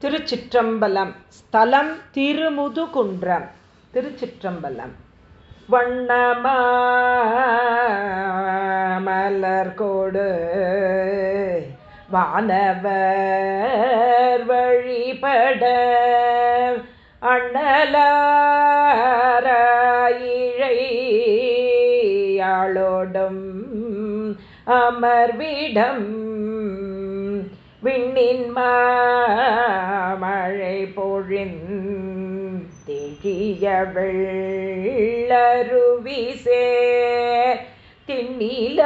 திருச்சிற்றம்பலம். ஸ்தலம் திருமுதுகுன்றம். திருச்சிற்றம்பலம். வண்ணமலர் கோடு. வானவர் வழிபட. அண்ணலாரோடும் அமர்விடம். விண்ணின் மழை பொழிந்திய வெள்ளருவிசே திண்ணிலார்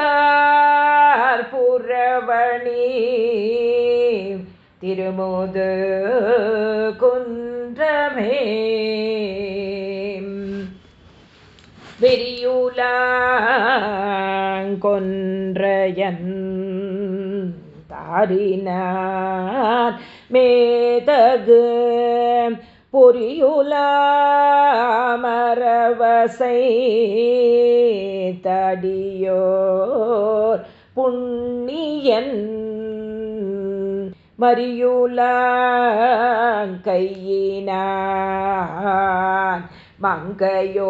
புறவணி திருமோது குன்றமே. வெறியுலாங்கொன்றையன் தாரினார் மேதகு பொரியுலாமரவசை தடியோர் புண்ணியன் மரியுலாங்கையினான் மங்கையோடமர்விடோ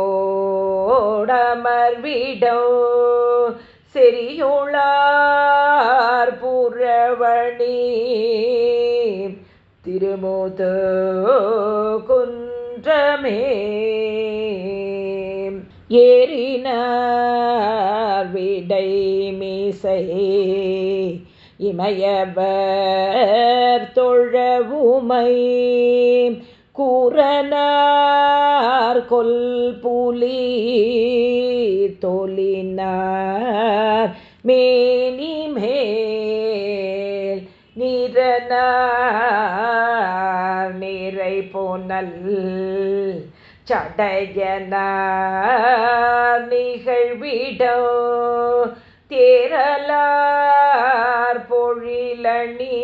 செரியுளார் புறவணி. திருமுது குன்றமே. ஏறினார் விடை மீசை. இமயவர் தொழவுமை கூறனார் கொல் புலி தொலினார் மேனி மேல் நிறனார் நிறை போனல் சடையனார் நிகழ்விடோ தேரலார் பொழிலணி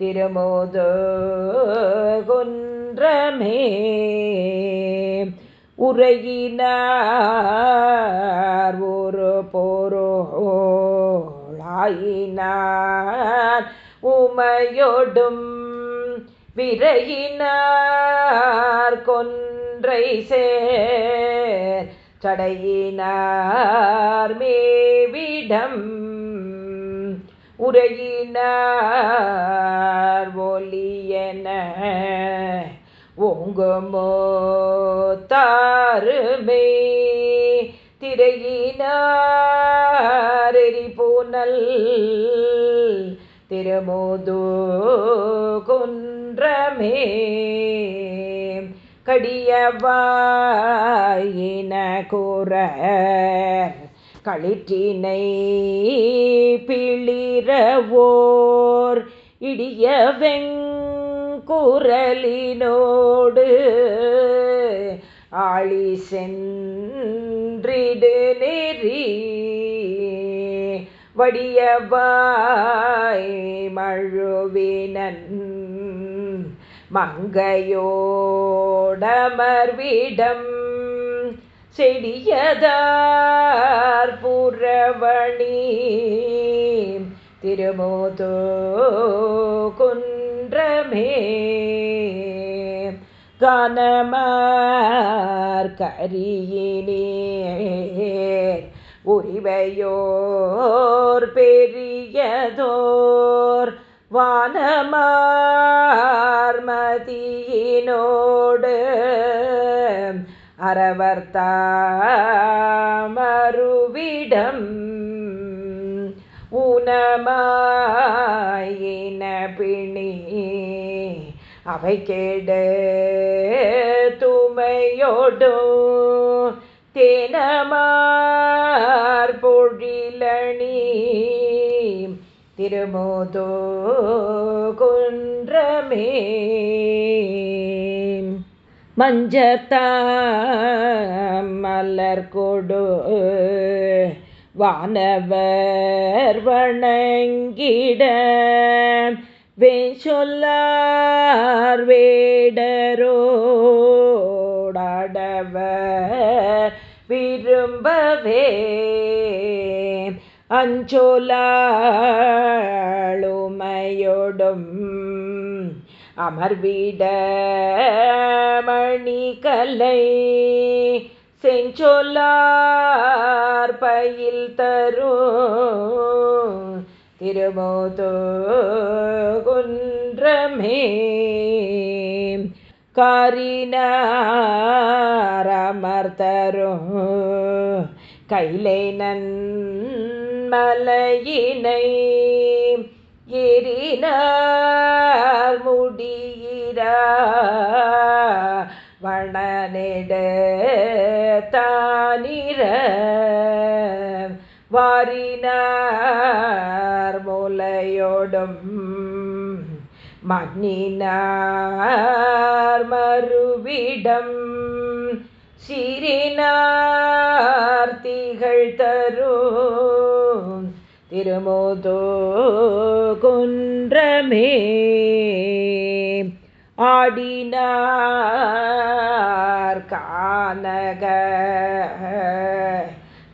திருமோது குன்றமே உரையினார் ஒரு போரோளாயினார். உமையொடும் விரையினார் கொன்றை சேர். சடையினார் மேவிடம் உரையினார் ஒலியன ஓங்குமோ தாருமே திரையினார் திருமோதோ குன்றமே கடியவாயின கூற களிற்றினை பிளிரவோர் இடிய வெங்குரலினோடு ஆளி சென்றிடு நெறி வடியவாய் மழுவினன் மங்கையோடமர்விடம் செடியதார் புறவணி திருமோதோ குன்றமே. கனமார் கரியினேர் உரிவையோர் பெரியதோர் வானமார் மதியினோடு அறவர்த்தாமருவிடம் ஊனமாயின பிணி. அவை கேடு துமையோடும் தினமார் பொழிலணி. திருமோதோ குன்றமே மஞ்சத்தாமலர் கொடு. வானவர் வணங்கிட வேச்சொல்லார் வேடரோடவர் விரும்பவே. அஞ்சோலாளுமையோடும் அமர்விட மணிகலை செஞ்சொல்லார் பயில் தரும். திருமோதோ குன்றமே காரினாரமர்த்தரும் கைலை நன்மலையினை ஏறினார் முடியிரா வணனெட தானிர வாரினார் முலையோடும் மன்னினார் மறுவிடம். சிறினார் திருமோதோ குன்றமே. ஆடினார் கானக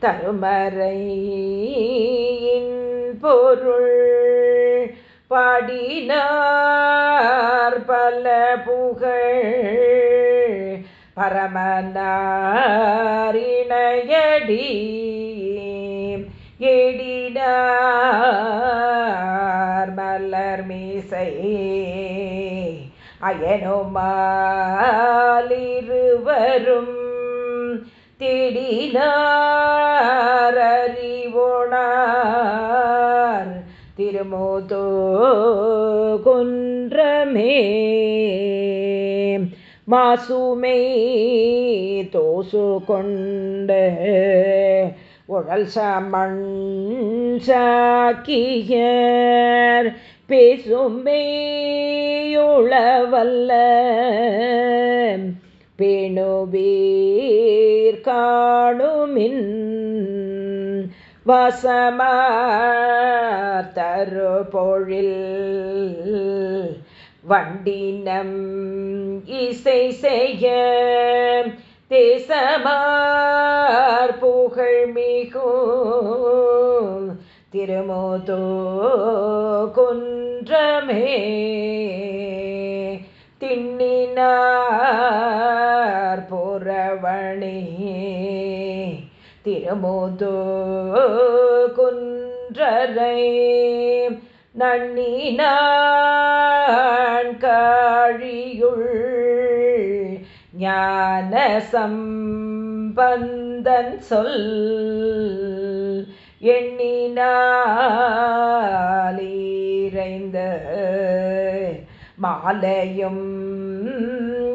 தருமறையின் பொருள். பாடினார் பல புகழ். பரமனாரிணையடி ஏடினார் மலர் மீசை. அயனுமாலிருவரும் தேடினார் அறிவோனார். திருமோதோ குன்றமே மாசுமை தோசு கொண்டு உழல் சமண் சாக்கியர் பேசும்பேயுளவல்ல பேணுவீர் காணுமின் வசமரு பொழில். வண்டினம் இசை செய்ய தேசமார் புகழ் மிகும் திருமோதோ குன்றமே. திண்ணினார் புறவணி திருமோதோ குன்றரை. நன்னினான் காழியுள் ஞான பந்தன் சொல் எண்ணினாலீரைந்த மாலையும்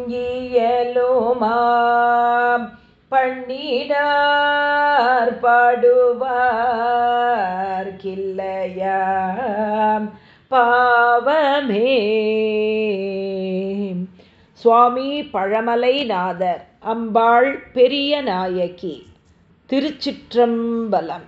இயலுமாம். பண்ணினார் பாடுவார் கிள்ளையாம். பாவமே. சுவாமி பழமலைநாதர் அம்பாள் பெரிய நாயகி திருச்சிற்றம்பலம்.